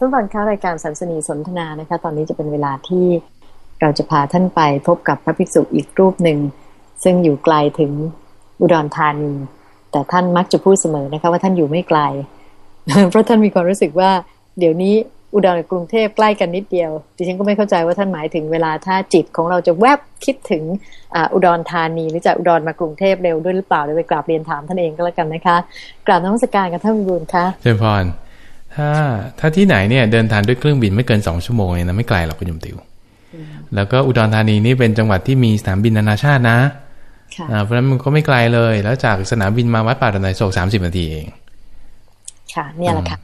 ท่านฟังค้ารายการสัมสนีสนทนานะคะ ตอนนี้จะเป็นเวลาที่เราจะพาท่านไปพบกับพระภิกษุอีกรูปหนึ่ง ซึ่งอยู่ไกลถึงอุดรธานี แต่ท่านมักจะพูดเสมอนะคะว่าท่านอยู่ไม่ไกล เพราะท่านมีความรู้สึกว่า เดี๋ยวนี้อุดรกับกรุงเทพใกล้กันนิดเดียว ดิฉันก็ไม่เข้าใจว่าท่านหมายถึงเวลาถ้าจิตของเราจะแวบคิดถึงอุดรธานีหรือจะอุดรมากรุงเทพเร็วด้วยหรือเปล่าเดี๋ยวไปกราบเรียนถามท่านเองก็แล้วกันนะคะ กราบนมัสการกับท่านบุญค่ะเจริญพร ถ้าถ้าที่ไหนเนี่ยเดินทางด้วยเครื่องบินไม่เกินสองชั่วโมงเนี่ยนะไม่ไกลหรอกคุณยมติว แล้วก็อุดรธานีนี่เป็นจังหวัดที่มีสนามบินนานาชาตินะเพราะฉะนั้นมันก็ไม่ไกลเลย แล้วจากสนามบินมาวัดป่าดอนไนโศกสามสิบนาทีเอง ค่ะ เนี่ยแหละค่ะ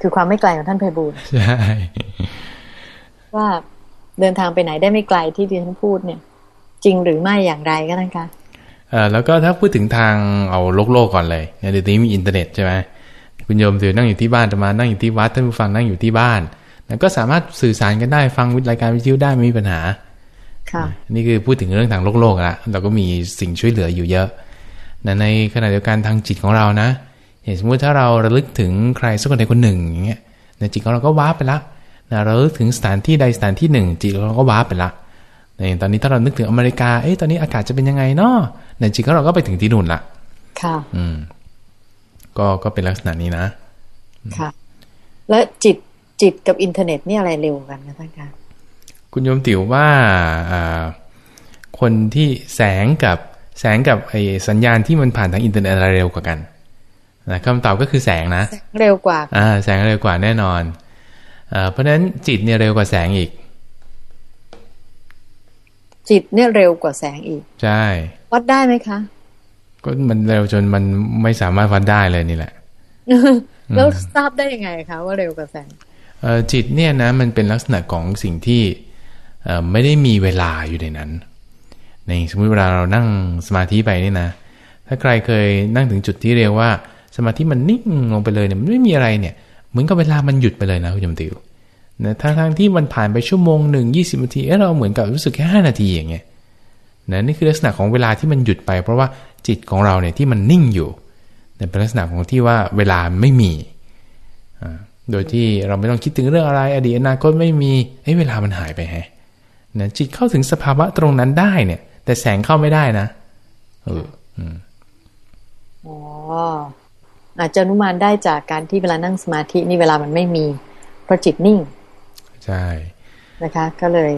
คือความไม่ไกลของท่านไพบูลใช่ว่าเดินทางไปไหนได้ไม่ไกลที่ดิฉันพูดเนี่ย จริงหรือไม่อย่างไรก็ท่านคะเออแล้วก็ถ้าพูดถึงทางเอาโลกโลกก่อนเลยเนี่ยเดี๋ยวนี้มีอินเทอร์เน็ตใช่ไหม คุณโยมเดี๋ยวนั่งอยู่ที่บ้านจะมานั่งอยู่ที่วัดท่านผู้ฟังนั่งอยู่ที่บ้านแล้วก็สามารถสื่อสารกันได้ฟังรายการวิทยุได้ไม่มีปัญหา ค่ะ นี่คือพูดถึงเรื่องทางโลกโลกละเราก็มีสิ่งช่วยเหลืออยู่เยอะในขณะเดียวกันทางจิตของเรานะอย่างสมมติถ้าเราระลึกถึงใครสักคนใดคนหนึ่งอย่างเงี้ยในจิตของเราก็ว้าไปละนะเราลึกถึงสถานที่ใดสถานที่หนึ่ง จิตเราก็ว้าไปละในตอนนี้ถ้าเรานึกถึงอเมริกาเอ๊ะตอนนี้อากาศจะเป็นยังไงเนาะในจิตของเราก็ไปถึงที่นู่นละค่ะ อืม ก็ก็เป็นลักษณะนี้นะ ค่ะ แล้วจิตจิตกับอินเทอร์เน็ตนี่อะไรเร็วกันนะท่านคะคุณโยมติ๋วว่าคนที่แสงกับแสงกับไอสัญญาณที่มันผ่านทางอินเทอร์เน็ตอะไรเร็วกว่ากันนะคำตอบก็คือแสงนะเร็วกว่าอ่าแสงเร็วกว่าแน่นอนอ่าเพราะฉะนั้นจิตเนี่ยเร็วกว่าแสงอีก จิตเนี่ยเร็วกว่าแสงอีก ใช่ วัดได้ไหมคะ ก็มันเร็วจนมันไม่สามารถวัดได้เลยนี่แหละ แล้วทราบได้ยังไงคะว่าเร็วกว่าแสงเออจิตเนี่ยนะมันเป็นลักษณะของสิ่งที่เออไม่ได้มีเวลาอยู่ในนั้น ในสมมติเวลาเรานั่งสมาธิไปนี่นะ ถ้าใครเคยนั่งถึงจุดที่เรียกว่า สมาธิมันนิ่งลงไปเลยเนี่ยมันไม่มีอะไรเนี่ย เหมือนกับเวลามันหยุดไปเลยนะคุณยมติวนะทั้งทงที่มันผ่านไปชั่วโมงหนึ่งยี่สิบนาทีเออเราเหมือนกับรู้สึกแค่ห้านาทีอย่างเงี้ยนะนี่คือลักษณะของเวลาที่มันหยุดไป เพราะว่า จิตของเราเนี่ยที่มันนิ่งอยู่เป็นลักษณะของที่ว่าเวลาไม่มี โดยที่เราไม่ต้องคิดถึงเรื่องอะไร อดีตอนาคตไม่มีเอ้เวลามันหายไปแฮะนะจิตเข้าถึงสภาวะตรงนั้นได้เนี่ย แต่แสงเข้าไม่ได้นะเอออ๋ออาจจะอนุมานได้จากการที่เวลานั่งสมาธินี่เวลามันไม่มี เพราะจิตนิ่ง ใช่ นะคะ ก็เลย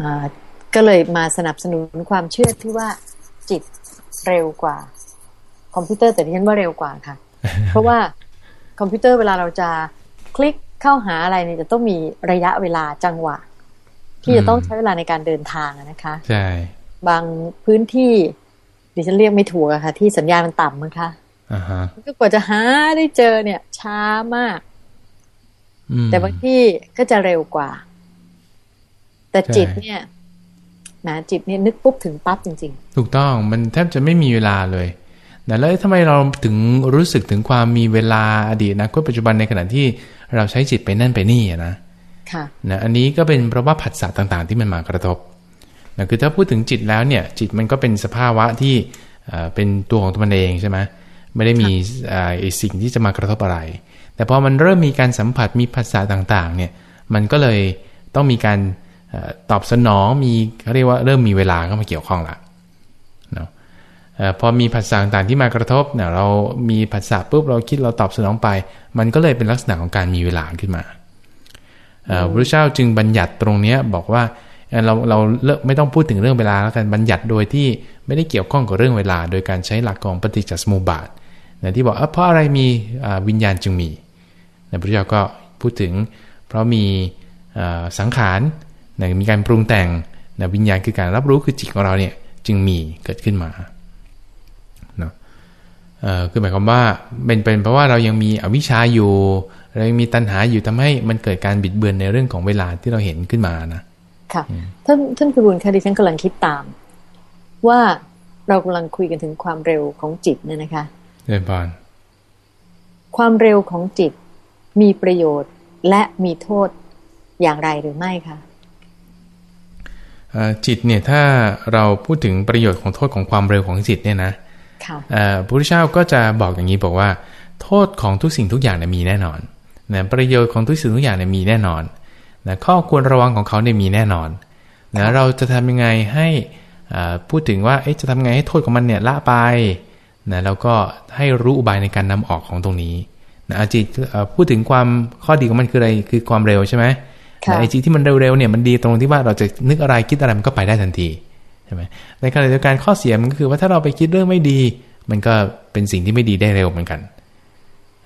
อ่าก็เลยมาสนับสนุนความเชื่อที่ว่า จิตเร็วกว่า คอมพิวเตอร์แต่ที่ฉันว่าเร็วกว่าค่ะ เพราะว่าคอมพิวเตอร์เวลาเราจะคลิกเข้าหาอะไรเนี่ยจะต้องมีระยะเวลาจังหวะ ที่จะต้องใช้เวลาในการเดินทางนะคะใช่บางพื้นที่ดิฉันเรียกไม่ถูกอะค่ะ ที่สัญญาณมันต่ำมั้งคะก็กว่าจะหาได้เจอเนี่ย ช้ามาก แต่บางที่ก็จะเร็วกว่า แต่จิตเนี่ย นะจิตเนี่ยนึกปุ๊บถึงปั๊บจริง ๆ ถูกต้องมันแทบจะไม่มีเวลาเลยนะแล้วทำไมเราถึงรู้สึกถึงความมีเวลาอดีตนะก็ปัจจุบันในขณะที่เราใช้จิตไปนั่นไปนี่นะค่ะนะอันนี้ก็เป็นเพราะว่าผัสสะต่างๆ ที่มันมากระทบนะคือถ้าพูดถึงจิตแล้วเนี่ย จิตมันก็เป็นสภาวะที่เป็นตัวของตัวมันเองใช่ไหมไม่ได้มีสิ่งที่จะมากระทบอะไร แต่พอมันเริ่มมีการสัมผัสมีภาษาต่างๆ เนี่ย มันก็เลยต้องมีการ ตอบสนองมีเขาเรียกว่าเริ่มมีเวลาเข้ามาเกี่ยวข้องละเนาะพอมีภาษาต่างๆที่มากระทบเนี่ยเรามีภาษาปุ๊บเราคิดเราตอบสนองไป มันก็เลยเป็นลักษณะของการมีเวลาขึ้นมาพระเจ้าจึงบัญญัติตรงเนี้ยบอกว่าเราเราเลิกไม่ต้องพูดถึงเรื่องเวลาแล้วกันบัญญัติโดยที่ไม่ได้เกี่ยวข้องกับเรื่องเวลา โดยการใช้หลักของปฏิจจสมุปบาทนะที่บอกเพราะอะไรมีวิญญาณจึงมีนพระเจ้าก็พูดถึงเพราะมีสังขาร นะมีการปรุงแต่งนะวิญญาณคือการรับรู้คือจิตของเราเนี่ยจึงมีเกิดขึ้นมาเนาะคือหมายความว่าเป็นเป็นเพราะว่าเรายังมีอวิชชาอยู่เรายังมีตัณหาอยู่ทำให้มันเกิดการบิดเบือนในเรื่องของเวลาที่เราเห็นขึ้นมานะค่ะท่านท่านพิบูลค่ะดิฉันกำลังคิดตาม ว่าเรากำลังคุยกันถึงความเร็วของจิตเนี่ยนะคะเรียนบานความเร็วของจิตมีประโยชน์และมีโทษอย่างไรหรือไม่คะ จิตเนี่ยถ้าเราพูดถึงประโยชน์ของโทษของความเร็วของจิตเนี่ยนะพระพุทธเจ้าก็จะบอกอย่างนี้บอกว่า โทษของทุกสิ่งทุกอย่างมีแน่นอนนะประโยชน์ของทุกสิ่งทุกอย่างเนี่ยมีแน่นอนนะข้อควรระวังของเขาเนี่ยมีแน่นอนนะเราจะทำยังไงให้พูดถึงว่าจะทำไงให้โทษของมันเนี่ยละไปนะแล้วก็ให้รู้อุบายในการนำออกของตรงนี้นะจิตพูดถึงความข้อดีของมันคืออะไรคือความเร็วใช่ไหม ไอจิตที่มันเร็วๆเนี่ยมันดีตรงที่ว่าเราจะนึกอะไรคิดอะไรมันก็ไปได้ทันทีใช่ไหมในขณะเดียวกันข้อเสียมันก็คือว่าถ้าเราไปคิดเรื่องไม่ดี มันก็เป็นสิ่งที่ไม่ดีได้เร็วเหมือนกัน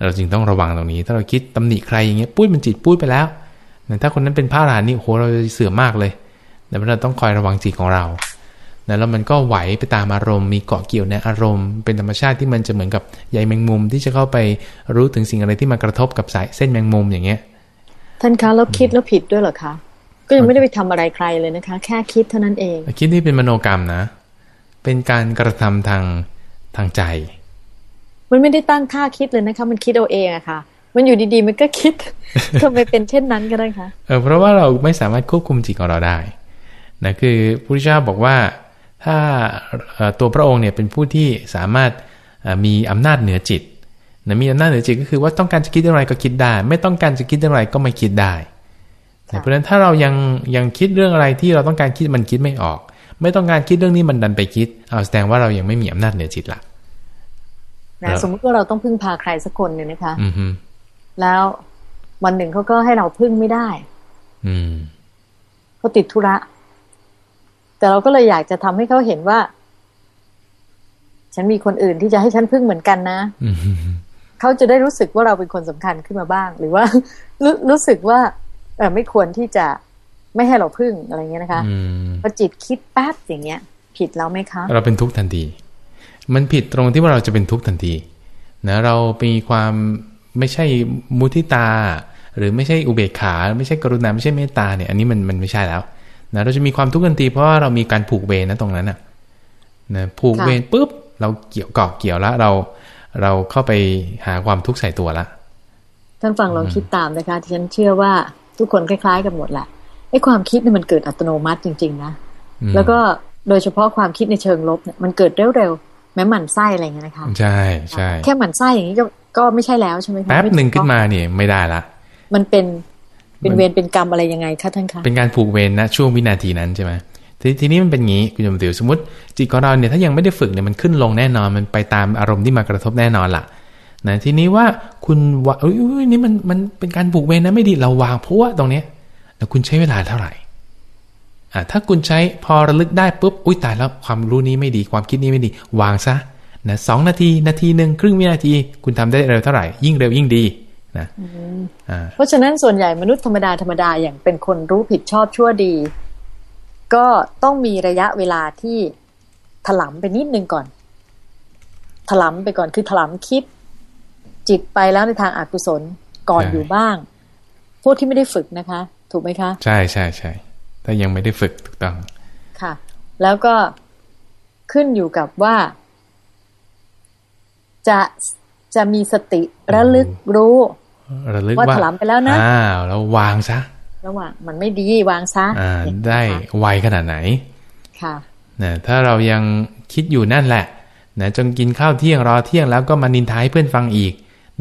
เราจึงต้องระวังตรงนี้ ถ้าเราคิดตำหนิใครอย่างเงี้ยปุ้ยมันจิตปุ้ยไปแล้วถ้าคนนั้นเป็นพระอรหันต์นี่โหเราจะเสื่อมมากเลยแต่เราต้องคอยระวังจิตของเราแล้วมันก็ไหวไปตามอารมณ์มีเกาะเกี่ยวในอารมณ์ เป็นธรรมชาติที่มันจะเหมือนกับใยแมงมุมที่จะเข้าไปรู้ถึงสิ่งอะไรที่มากระทบกับสายเส้นแมงมุมอย่างเงี้ย ท่านคะแล้วคิดแล้วผิดด้วยเหรอคะก็ยังไม่ได้ไปทำอะไรใครเลยนะคะ แค่คิดเท่านั้นเอง คิดนี่เป็นมโนกรรมนะ เป็นการกระทำทางทางใจ มันไม่ได้ตั้งค่าคิดเลยนะคะ มันคิดเอาเองอะค่ะ มันอยู่ดีๆ มันก็คิดทำไมเป็นเช่นนั้นก็ได้คะเออเพราะว่าเราไม่สามารถควบคุมจิตของเราได้นะคือพระพุทธเจ้าบอกว่าถ้าตัวพระองค์เนี่ยเป็นผู้ที่สามารถมีอำนาจเหนือจิต นะมีอำนาจเหนือจิตก็คือว่าต้องการจะคิดอะไรก็คิดได้ ไม่ต้องการจะคิดอะไรก็ไม่คิดได้เพราะฉะนั้นถ้าเรายังยังคิดเรื่องอะไรที่เราต้องการคิดมันคิดไม่ออก ไม่ต้องการคิดเรื่องนี้มันดันไปคิด เอาแสดงว่าเรายังไม่มีอำนาจเหนือจิตละนะสมมติว่าเราต้องพึ่งพาใครสักคนเนี่ยนะคะอืแล้ววันหนึ่งเขาก็ให้เราพึ่งไม่ได้ อืมเขาติดธุระ แต่เราก็เลยอยากจะทำให้เขาเห็นว่า ฉันมีคนอื่นที่จะให้ฉันพึ่งเหมือนกันนะ เขาจะได้รู้สึกว่าเราเป็นคนสำคัญขึ้นมาบ้าง หรือว่ารู้รู้สึกว่าเออไม่ควรที่จะไม่ให้เราพึ่งอะไรเงี้ยนะคะพอจิตคิดแป๊บอย่างเงี้ย ผิดแล้วไหมคะ เราเป็นทุกข์ทันที มันผิดตรงที่ว่าเราจะเป็นทุกข์ทันทีนะเรามีความไม่ใช่มุทิตา หรือไม่ใช่อุเบกขา ไม่ใช่กรุณาไม่ใช่เมตตาเนี่ยอันนี้มันมันไม่ใช่แล้วนะเราจะมีความทุกข์ทันทีเพราะว่าเรามีการผูกเวรนะตรงนั้นนะนะผูกเวรปุ๊บเราเกี่ยวเกาะเกี่ยวแล้วเรา เราเข้าไปหาความทุกข์ใส่ตัวละท่านฟังลองคิดตามนะคะที่ฉันเชื่อว่าทุกคนคล้าย ๆ กันหมดแหละไอ้ความคิดเนี่ยมันเกิดอัตโนมัติจริง ๆ นะ แล้วก็โดยเฉพาะความคิดในเชิงลบเนี่ยมันเกิดเร็วๆแม้หมั่นไส้อะไรเงี้ยนะคะใช่ใช่แค่หมั่นไส้อย่างนี้ก็ก็ไม่ใช่แล้วใช่ไหมคะแป๊บหนึ่งขึ้นมาเนี่ยไม่ได้ละ มันเป็นเป็นเวรเป็นกรรมอะไรยังไงคะท่านคะเป็นการผูกเวรนะช่วงวินาทีนั้นใช่ไหม ททีนี้มันเป็นงี้คุณยมติวสมมติ จิตของเราเนี่ยถ้ายังไม่ได้ฝึกเนี่ยมันขึ้นลงแน่นอน มันไปตามอารมณ์ที่มากระทบแน่นอนล่ะนะทีนี้ว่าคุณว่าอุ้ยนี่มันมันเป็นการผูกเวรนะไม่ดีเราวางเพราะว่าตรงเนี้ยแล้วคุณใช้เวลาเท่าไหร่อ่าถ้าคุณใช้พอระลึกได้ปุ๊บอุ้ยตายแล้วความรู้นี้ไม่ดีความคิดนี้ไม่ดี วางซะนะสองนาทีนาทีหนึ่งครึ่งวินาที คุณทำได้เร็วเท่าไหร่ยิ่งเร็วยิ่งดีนะเพราะฉะนั้นส่วนใหญ่มนุษย์ธรรมดาธรรมดาอย่างเป็นคนรู้ผิดชอบชั่วดี ก็ต้องมีระยะเวลาที่ถลำไปนิดนึงก่อน ถลำไปก่อนคือถลำคิด จิตไปแล้วในทางอากุศลก่อนอยู่บ้าง พวกที่ไม่ได้ฝึกนะคะ ถูกไหมคะ ใช่ใช่ใช่ถ้ายังไม่ได้ฝึกถูกต้อง ค่ะ แล้วก็ขึ้นอยู่กับว่า จะจะมีสติระลึกรู้ ระลึกว่าถลำไปแล้วนะอ้าวแล้ววางซะ ระหว่างมันไม่ดีวางซะอ่าได้ไวขนาดไหนค่ะนะถ้าเรายังคิดอยู่นั่นแหละนะจนกินข้าวเที่ยงรอเที่ยงแล้วก็มานินทายเพื่อนฟังอีก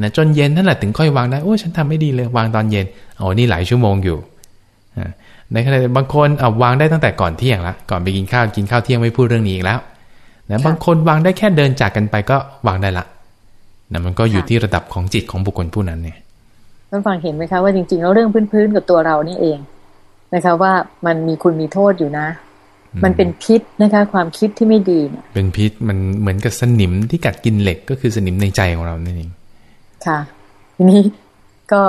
นะจนเย็นนั่นแหละถึงค่อยวางได้โอ้ฉันทำไม่ดีเลยวางตอนเย็นโอ้นี่หลายชั่วโมงอยู่ในขณะบางคนเอาวางได้ตั้งแต่ก่อนเที่ยงละก่อนไปกินข้าวกินข้าวเที่ยงไม่พูดเรื่องนี้อีกแล้วนะบางคนวางได้แค่เดินจากกันไปก็วางได้ละนะมันก็อยู่ที่ระดับของจิตของบุคคลผู้นั้นเนี่ย ท่านฟังเห็นไหมคะว่าจริงๆแล้วเรื่องพื้นๆกับตัวเรานี่เองนะคะ ว่ามันมีคุณมีโทษอยู่นะ มันเป็นพิษนะคะ ความคิดที่ไม่ดีเนี่ยเป็นพิษมันเหมือนกับสนิมที่กัดกินเหล็กก็คือสนิมในใจของเรานั่นเองค่ะ ทีนี้ก็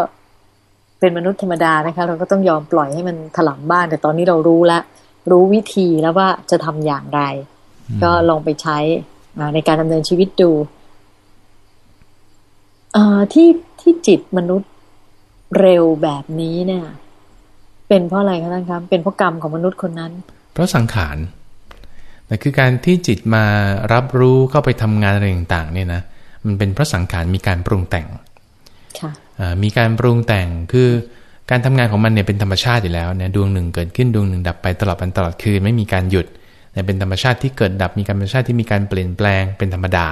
เป็นมนุษย์ธรรมดานะคะ เราก็ต้องยอมปล่อยให้มันถลำบ้าน แต่ตอนนี้เรารู้แล้วรู้วิธีแล้วว่าจะทำอย่างไร ก็ลองไปใช้ในการดำเนินชีวิตดูที่ที่จิตมนุษย์ เร็วแบบนี้เนี่ย เป็นเพราะอะไรคะท่านครับ เป็นเพราะกรรมของมนุษย์คนนั้น เพราะสังขารแต่คือการที่จิตมารับรู้เข้าไปทำงานอะไรต่างๆเนี่ยนะมันเป็นเพราะสังขารมีการปรุงแต่งค่ะมีการปรุงแต่งคือการทำงานของมันเนี่ยเป็นธรรมชาติอยู่แล้วเนี่ยดวงหนึ่งเกิดขึ้นดวงหนึ่งดับไปตลอดวันตลอดคืนไม่มีการหยุดเนี่ยเป็นธรรมชาติที่เกิดดับมีการธรรมชาติที่มีการเปลี่ยนแปลงเป็นธรรมดา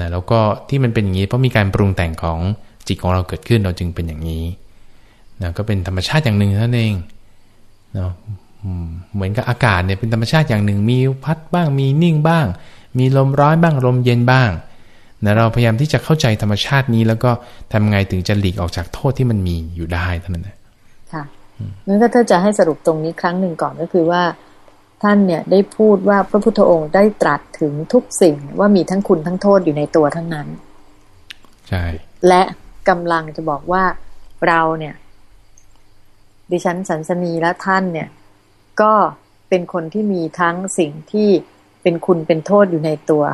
นะแล้วก็ที่มันเป็นอย่างนี้เพราะมีการปรุงแต่งของ จิตของเราเกิดขึ้นเราจึงเป็นอย่างนี้นะก็เป็นธรรมชาติอย่างหนึ่งเท่านั้นเองเนาะเหมือนกับอากาศเนี่ยเป็นธรรมชาติอย่างหนึ่ง มีพัดบ้างมีนิ่งบ้าง มีลมร้อนบ้างลมเย็นบ้างนะเราพยายามที่จะเข้าใจธรรมชาตินี้ แล้วก็ทำไงถึงจะหลีกออกจากโทษที่มันมีอยู่ได้เท่านั้นนะค่ะงั้นก็ถ้าจะให้สรุปตรงนี้ครั้งหนึ่งก่อนก็คือว่า ท่านเนี่ยได้พูดว่าพระพุทธองค์ได้ตรัสถึงทุกสิ่งว่ามีทั้งคุณทั้งโทษอยู่ในตัวทั้งนั้น ใช่ และ กำลังจะบอกว่าเราเนี่ย ดิฉันสันสนีและท่านเนี่ย ก็เป็นคนที่มีทั้งสิ่งที่เป็นคุณเป็นโทษอยู่ในตัว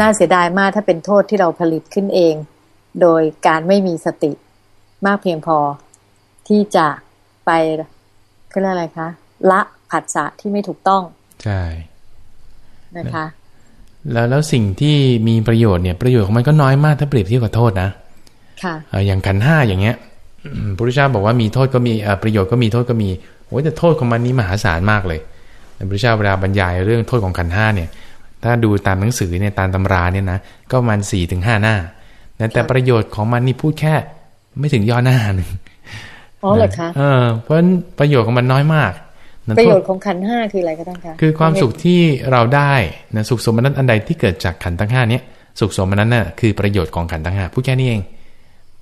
น่าเสียดายมากถ้าเป็นโทษที่เราผลิตขึ้นเอง โดยการไม่มีสติมากเพียงพอที่จะไปเรียกอะไรคะ ละผัสสะที่ไม่ถูกต้อง ใช่นะคะแล้วแล้วสิ่งที่มีประโยชน์เนี่ยประโยชน์ของมันก็น้อยมากถ้าเปรียบเทียบกับโทษนะค่ะ อย่างขันห้าอย่างเงี้ยพระพุทธเจ้าบอกว่ามีโทษก็มีประโยชน์ก็มีโทษก็มีโอ้แต่โทษของมันนี้มหาศาลมากเลยพระพุทธเจ้าเวลาบรรยายเรื่องโทษของขันห้าเนี่ย ถ้าดูตามหนังสือเนี่ยตามตำราเนี่ยนะก็มันสี่ถึงห้าหน้าแต่ประโยชน์ของมันนี่พูดแค่ไม่ถึงย่อหน้าหนึ่งอ๋อเหรอคะเออเพราะประโยชน์ของมันน้อยมากประโยชน์ของขันห้าคืออะไรก็ได้คะคือความสุขที่เราได้นะสุขสมนัตอันใดที่เกิดจากขันทั้งห้านี้สุขสมนัตน่ะคือประโยชน์ของขันทั้งห้าพูดแค่นี้เอง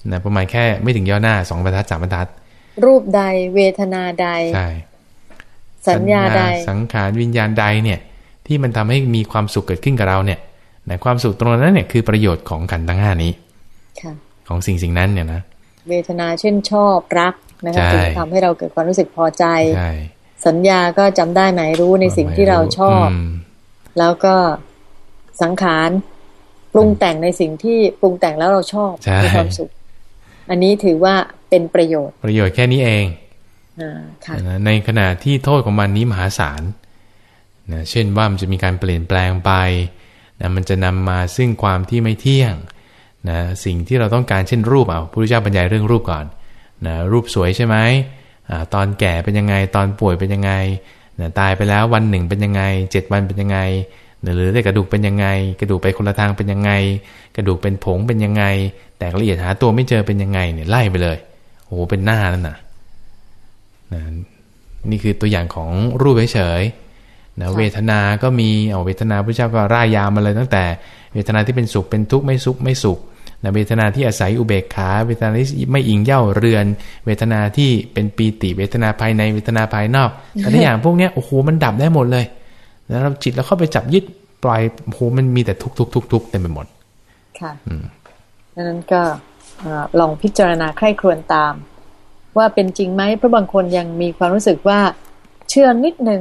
นะประมาณแค่ไม่ถึงย่อหน้าสองบรรทัดสามบรรทัด รูปใดเวทนาใดใช่สัญญาใดสังขารวิญญาณใดเนี่ย ที่มันทำให้มีความสุขเกิดขึ้นกับเราเนี่ยนะความสุขตรงนั้นเนี่ยคือประโยชน์ของขันทั้งห้านี้ของสิ่งสิ่งนั้นเนี่ยนะเวทนาเช่นชอบรักนะคะถึงทำให้เราเกิดความรู้สึกพอใจ สัญญาก็จำได้หมายรู้ในสิ่งที่เราชอบ แล้วก็สังขารปรุงแต่งในสิ่งที่ปรุงแต่งแล้วเราชอบมีความสุข อันนี้ถือว่าเป็นประโยชน์ ประโยชน์แค่นี้เองในขณะที่โทษของมันนี้มหาศาลนะเช่นว่ามันจะมีการเปลี่ยนแปลงไปนะมันจะนำมาซึ่งความที่ไม่เที่ยงนะสิ่งที่เราต้องการเช่นรูปเอาพระพุทธเจ้าบรรยายเรื่องรูปก่อนนะรูปสวยใช่ไหมอตอนแก่เป็นยังไงตอนป่วยเป็นยังไงนะตายไปแล้ววันหนึ่งเป็นยังไงเจ็ดวันเป็นยังไง หรือได้กระดูกเป็นยังไง กระดูกไปคนละทางเป็นยังไง กระดูกเป็นผงเป็นยังไง แตกละเอียดหาตัวไม่เจอเป็นยังไงเนี่ยไล่ไปเลยโอ้โหเป็นหน้านั่นนะนะนี่คือตัวอย่างของรูปเฉยๆนะเวทนา ก็มีเอาเวทนาพระเจ้าก็ร่ายยาวมาเลยตั้งแต่ เวทนาที่เป็นสุขเป็นทุกข์ไม่สุขไม่สุขนะเวทนาที่อาศัยอุเบกขา เวทนาที่ไม่อิงเย่าเรือน เวทนาที่เป็นปีติ เวทนาภายในเวทนาภายนอกแต่ละอย่างพวกนี้โอ้โหมันดับได้หมดเลย แล้วจิตเราเข้าไปจับยึดปล่อยโอ้โหมันมีแต่ทุกทุกทุกทุกเต็มไปหมด ค่ะดังนั้นก็ลองพิจารณาใคร่ครวญตาม ว่าเป็นจริงไหมเพราะบางคนยังมีความรู้สึกว่าเชื่อนิดนึง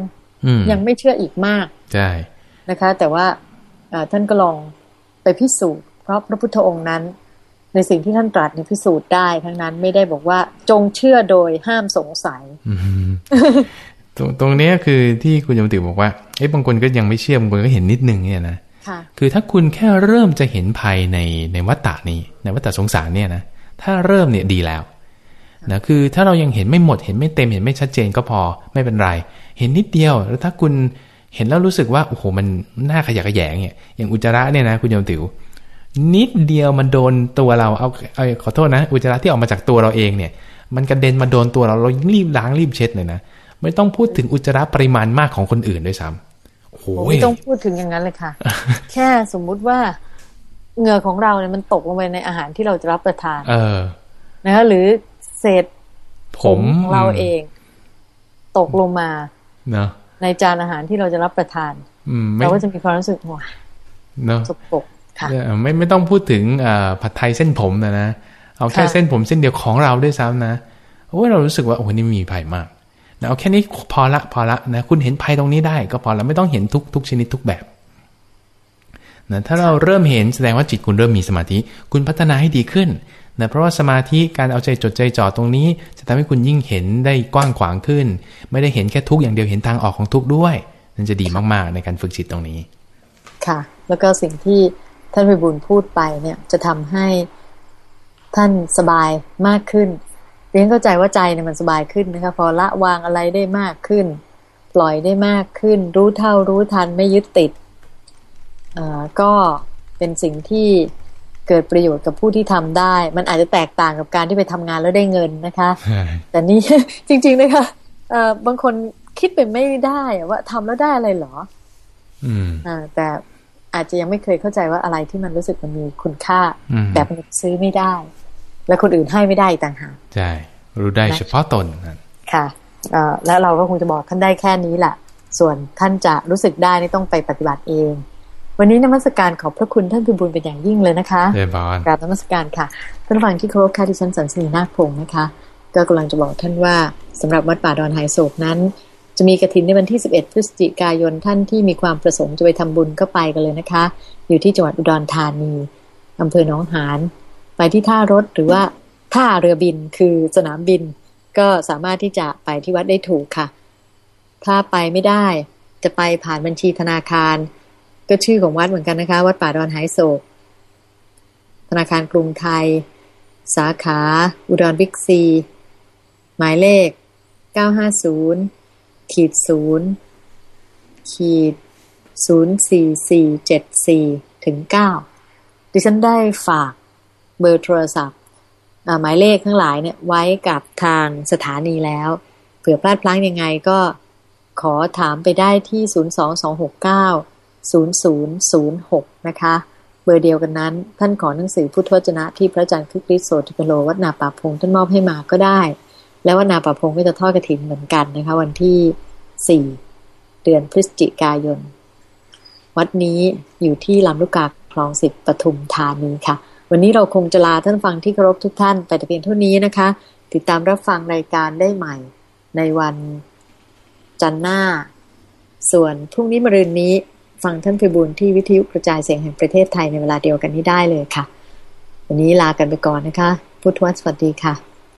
ยังไม่เชื่ออีกมากใช่นะคะ แต่ว่าท่านก็ลองไปพิสูจน์เพราะพระพุทธองค์นั้น ในสิ่งที่ท่านตรัสในพิสูจน์ได้ ทั้งนั้นไม่ได้บอกว่าจงเชื่อโดยห้ามสงสัย ตรงตรงนี้คือที่คุณยมติบอกว่าเอ้บางคนก็ยังไม่เชื่อบางคนก็เห็นนิดนึงเนี่ยนะคือถ้าคุณแค่เริ่มจะเห็นภัยในในวัฏฏะนี้ ในวัฏฏะสงสารเนี่ยนะถ้าเริ่มเนี่ยดีแล้วนะคือถ้าเรายังเห็นไม่หมดเห็นไม่เต็มเห็นไม่ชัดเจนก็พอไม่เป็นไร เห็นนิดเดียว แล้วถ้าคุณเห็นแล้วรู้สึกว่าโอ้โหมันน่าขยะขยงเนี่ยอย่างอุจจาระเนี่ยนะคุณยมติ๋วนิดเดียวมันโดนตัวเราเอาเอาขอโทษนะ อุจจาระที่ออกมาจากตัวเราเองเนี่ย มันกระเด็นมาโดนตัวเราเรารีบล้างรีบเช็ดเลยนะ ไม่ต้องพูดถึงอุจจาระปริมาณมากของคนอื่นด้วยซ้ำโอ้โหไม่ต้องพูดถึงอย่างนั้นเลยค่ะ แค่สมมุติว่าเหงื่อของเราเนี่ยมันตกลงไปในอาหารที่เราจะรับประทาน เออ นะคะหรือเศษผมเราเอง ตกลงมาเนาะในจานอาหารที่เราจะรับประทานเราก็จะมีความรู้สึกว่าเนาะสกปรกค่ะไม่ไม่ต้องพูดถึงผัดไทยเส้นผมนะนะ เอาแค่เส้นผมเส้นเดียวของเราด้วยซ้ำนะโอ้ยเรารู้สึกว่าโอ้นี่มีภัยมากนะ เอาแค่นี้พอละพอละนะคุณเห็นภัยตรงนี้ได้ก็พอละไม่ต้องเห็นทุกทุกชนิดทุกแบบนะถ้าเราเริ่มเห็นแสดงว่าจิตคุณเริ่มมีสมาธิ คุณพัฒนาให้ดีขึ้นนะเพราะว่าสมาธิการเอาใจจดใจจ่อตรงนี้ จะทำให้คุณยิ่งเห็นได้กว้างขวางขึ้น ไม่ได้เห็นแค่ทุกอย่างเดียวเห็นทางออกของทุกด้วย นั่นจะดีมากๆในการฝึกจิตตรงนี้ ค่ะ แล้วก็สิ่งที่ท่านพิบูลพูดไปเนี่ยจะทำให้ท่านสบายมากขึ้น รียนเข้าใจว่าใจเนี่ยมันสบายขึ้นนะคะพอละวางอะไรได้มากขึ้น ปล่อยได้มากขึ้น รู้เท่ารู้ทันไม่ยึดติดก็เป็นสิ่งที่เกิดประโยชน์กับผู้ที่ทำได้ มันอาจจะแตกต่างกับการที่ไปทำงานแล้วได้เงินนะคะ แต่นี่จริง ๆ นะคะเอ่อบางคนคิดเป็นไม่ได้ว่าทำแล้วได้อะไรเหรอ อืมอ่าแต่อาจจะยังไม่เคยเข้าใจว่าอะไรที่มันรู้สึกมันมีคุณค่าอืมแบบมันซื้อไม่ได้ และคนอื่นให้ไม่ได้อีกต่างหากใช่รู้ได้เฉพาะตนนั่นค่ะเอ่อแล้วเราก็คงจะบอกท่านได้แค่นี้แหละส่วนท่านจะรู้สึกได้นี่ต้องไปปฏิบัติเอง วันนี้นมัสการขอบพระคุณท่านพิบูลเป็นอย่างยิ่งเลยนะคะเดบอนกราบนมัสการค่ะท่านผู้ฟังที่เคารพค่ะที่ฉันสันสนีนาคพงศ์นะคะ ก็กำลังจะบอกท่านว่าสำหรับวัดป่าดอนหายโศกนั้น จะมีกระถินในวันที่ 11 พฤศจิกายนท่านที่มีความประสงค์จะไปทำบุญก็ไปกันเลยนะคะ อยู่ที่จังหวัดอุดรธานีอำเภอหนองหาน ไปที่ท่ารถหรือว่าท่าเรือบินคือสนามบิน ก็สามารถที่จะไปที่วัดได้ถูกค่ะ ถ้าไปไม่ได้จะไปผ่านบัญชีธนาคาร ก็ชื่อของวัดเหมือนกันนะคะ วัดป่าดอนหายโศก ธนาคารกรุงไทย สาขา อุดรบิ๊กซี หมายเลข 950ขีด0ขีด04474ถึง9ดิฉันได้ฝาก เบอร์โทรศัพท์หมายเลขทั้งหลายเนี่ยไว้กับทางสถานีแล้ว เผื่อพลาดพลั้งยังไงก็ขอถามไปได้ที่ 02269 0006 นะคะ เบอร์เดียวกันนั้น ท่านขอหนังสือพุทธวจนะที่พระอาจารย์คริสต์โสติปโลวัดนาป่าพงท่านมอบให้มาก็ได้ แล้ววัดนาป่าพงก็จะทอดกระถินเหมือนกันนะคะ วันที่ 4 เดือนพฤศจิกายน วัดนี้อยู่ที่ลำลูกกาคลองสิบปทุมธานีค่ะ วันนี้เราคงจะลาท่านฟังที่เคารพทุกท่านไปแต่เพียงเท่านี้นะคะ ติดตามรับฟังรายการได้ใหม่ ในวันจันทร์หน้า ส่วนพรุ่งนี้มะรืนนี้ ฟังท่านพิบูลที่วิทยุกระจายเสียงแห่งประเทศไทยในเวลาเดียวกันนี้ได้เลยค่ะ วันนี้ลากันไปก่อนนะคะ พุทธวสวัสดีค่ะ